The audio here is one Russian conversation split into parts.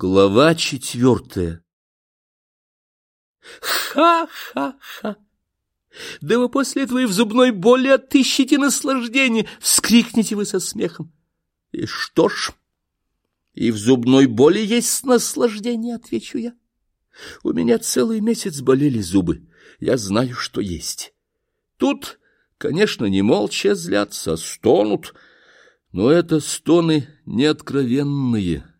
Глава четвертая «Ха-ха-ха! Да вы после и в зубной боли отыщете наслаждение!» — вскрикнете вы со смехом. «И что ж, и в зубной боли есть наслаждение», — отвечу я. «У меня целый месяц болели зубы, я знаю, что есть. Тут, конечно, не молча злятся, стонут, но это стоны неоткровенные».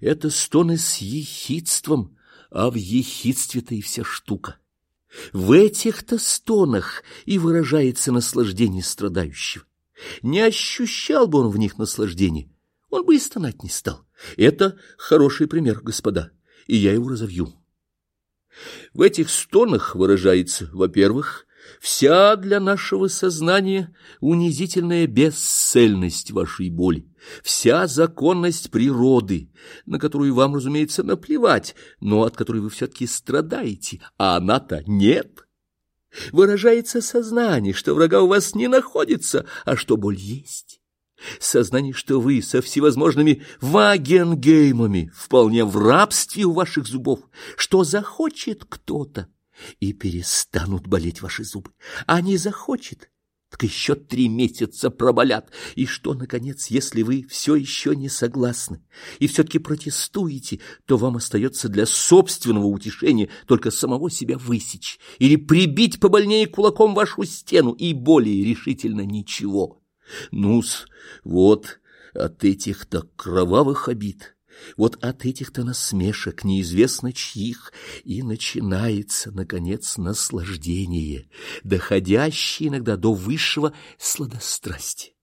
Это стоны с ехидством, а в ехидстве-то и вся штука. В этих-то стонах и выражается наслаждение страдающего. Не ощущал бы он в них наслаждения, он бы и стонать не стал. Это хороший пример, господа, и я его разовью. В этих стонах выражается, во-первых, Вся для нашего сознания унизительная бесцельность вашей боли, вся законность природы, на которую вам, разумеется, наплевать, но от которой вы все-таки страдаете, а она-то нет. Выражается сознание, что врага у вас не находится, а что боль есть. Сознание, что вы со всевозможными вагенгеймами вполне в рабстве у ваших зубов, что захочет кто-то, и перестанут болеть ваши зубы. А не захочет, так еще три месяца проболят. И что, наконец, если вы все еще не согласны и все-таки протестуете, то вам остается для собственного утешения только самого себя высечь или прибить побольнее кулаком вашу стену и более решительно ничего. Ну-с, вот от этих-то кровавых обид вот от этих-то насмешек, неизвестно чьих, и начинается, наконец, наслаждение, доходящее иногда до высшего сладострастия.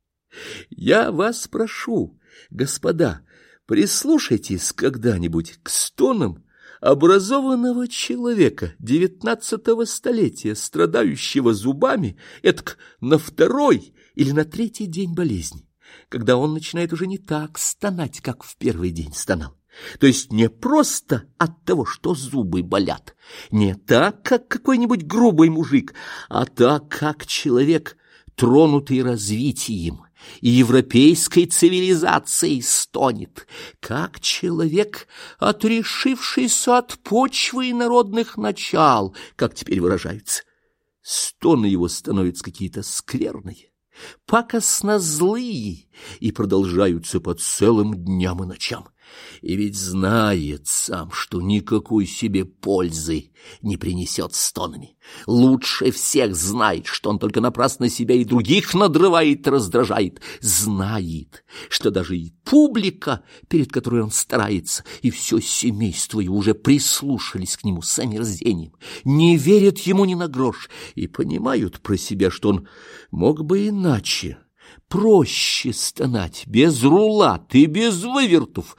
Я вас прошу, господа, прислушайтесь когда-нибудь к стонам образованного человека девятнадцатого столетия, страдающего зубами, это на второй или на третий день болезни когда он начинает уже не так стонать, как в первый день стонал. То есть не просто от того, что зубы болят, не так, как какой-нибудь грубый мужик, а так, как человек, тронутый развитием и европейской цивилизацией, стонет, как человек, отрешившийся от почвы и народных начал, как теперь выражаются. Стоны его становятся какие-то скверные пакостно злые и продолжаются по целым дням и ночам. И ведь знает сам, что никакой себе пользы не принесет стонами. Лучше всех знает, что он только напрасно себя и других надрывает и раздражает. Знает, что даже и публика, перед которой он старается, и все семейство его уже прислушались к нему с омерзением, не верят ему ни на грош и понимают про себя, что он мог бы иначе проще стонать, без рулат и без вывертов,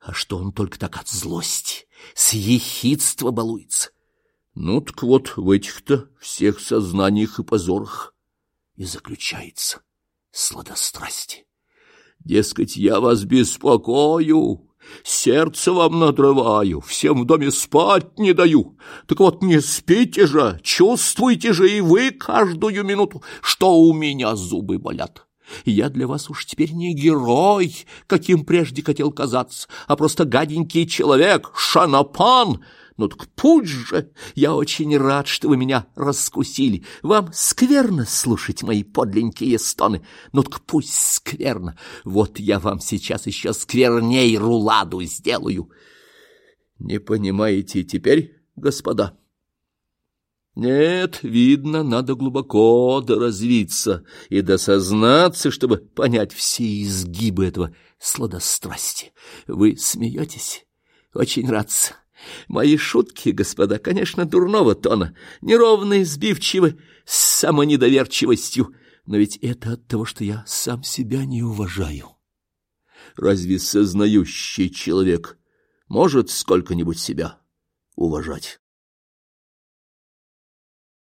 а что он только так от злости, с ехидства балуется. Ну так вот в этих-то всех сознаниях и позорах и заключается сладострастие. Дескать, я вас беспокою, сердце вам надрываю, всем в доме спать не даю. Так вот не спите же, чувствуйте же и вы каждую минуту, что у меня зубы болят. Я для вас уж теперь не герой, каким прежде хотел казаться, а просто гаденький человек, шанапан. Ну так пусть же, я очень рад, что вы меня раскусили. Вам скверно слушать мои подленькие стоны. Ну так пусть скверно. Вот я вам сейчас еще скверней руладу сделаю. Не понимаете теперь, господа? Нет, видно, надо глубоко доразвиться и досознаться, чтобы понять все изгибы этого сладострастия. Вы смеетесь? Очень рад. Мои шутки, господа, конечно, дурного тона, неровные, сбивчивы, с самонедоверчивостью, но ведь это от того, что я сам себя не уважаю. Разве сознающий человек может сколько-нибудь себя уважать?